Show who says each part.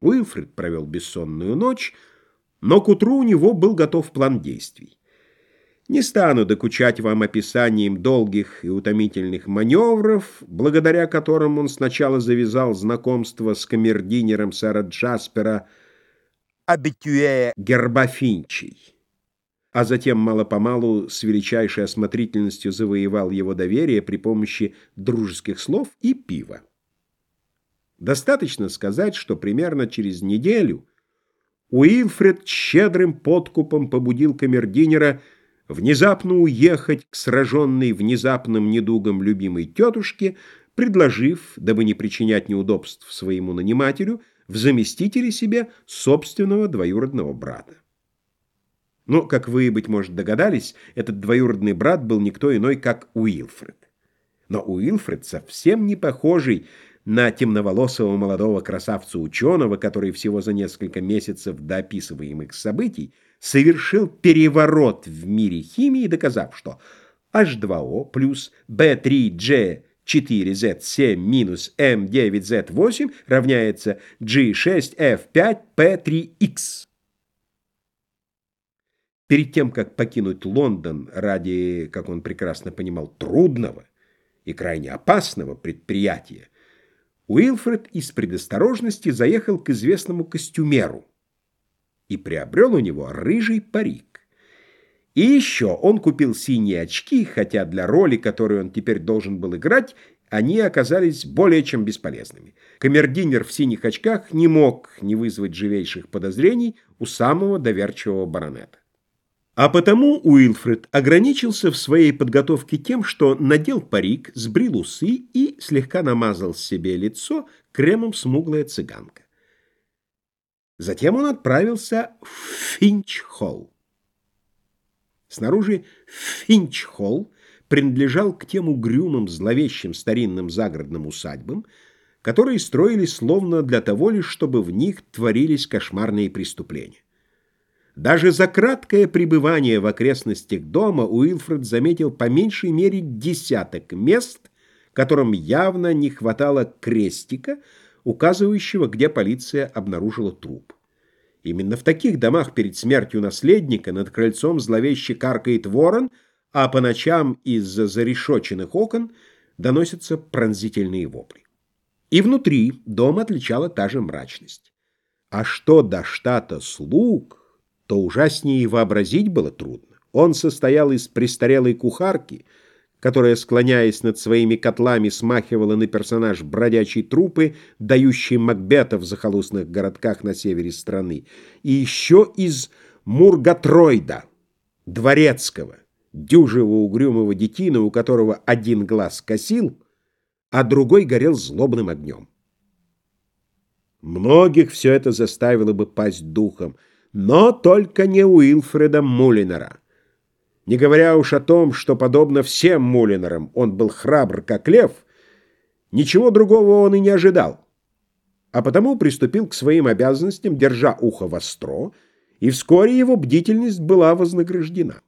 Speaker 1: Уилфред провел бессонную ночь, но к утру у него был готов план действий. Не стану докучать вам описанием долгих и утомительных маневров, благодаря которым он сначала завязал знакомство с камердинером сэра Джаспера Абитюэ Гербафинчей, а затем мало-помалу с величайшей осмотрительностью завоевал его доверие при помощи дружеских слов и пива. Достаточно сказать, что примерно через неделю Уилфред щедрым подкупом побудил камердинера внезапно уехать к сраженной внезапным недугом любимой тетушке, предложив, дабы не причинять неудобств своему нанимателю, в заместителе себе собственного двоюродного брата. Но, как вы, быть может, догадались, этот двоюродный брат был никто иной, как Уилфред. Но Уилфред совсем не похожий на темноволосого молодого красавца-ученого, который всего за несколько месяцев до описываемых событий совершил переворот в мире химии, доказав, что H2O плюс B3G4Z7 минус M9Z8 равняется G6F5P3X. Перед тем, как покинуть Лондон ради, как он прекрасно понимал, трудного и крайне опасного предприятия, Уилфред из предосторожности заехал к известному костюмеру и приобрел у него рыжий парик. И еще он купил синие очки, хотя для роли, которую он теперь должен был играть, они оказались более чем бесполезными. Камердинер в синих очках не мог не вызвать живейших подозрений у самого доверчивого баронета. А потому Уилфред ограничился в своей подготовке тем, что надел парик, сбрил усы и слегка намазал себе лицо кремом смуглая цыганка. Затем он отправился в Финч-холл. Снаружи Финч-холл принадлежал к тем угрюмым, зловещим старинным загородным усадьбам, которые строились словно для того лишь, чтобы в них творились кошмарные преступления. Даже за краткое пребывание в окрестностях дома Уилфред заметил по меньшей мере десяток мест, которым явно не хватало крестика, указывающего, где полиция обнаружила труп. Именно в таких домах перед смертью наследника над крыльцом зловеще каркает ворон, а по ночам из-за зарешоченных окон доносятся пронзительные вопли. И внутри дом отличала та же мрачность. А что до штата слуг то ужаснее и вообразить было трудно. Он состоял из престарелой кухарки, которая, склоняясь над своими котлами, смахивала на персонаж бродячей трупы, дающей Макбета в захолустных городках на севере страны, и еще из Мургатройда, дворецкого, дюжего угрюмого детина, у которого один глаз косил, а другой горел злобным огнем. Многих все это заставило бы пасть духом — но только не Уилфреда Мулинера. Не говоря уж о том, что, подобно всем Мулинерам, он был храбр, как лев, ничего другого он и не ожидал. А потому приступил к своим обязанностям, держа ухо востро, и вскоре его бдительность была вознаграждена.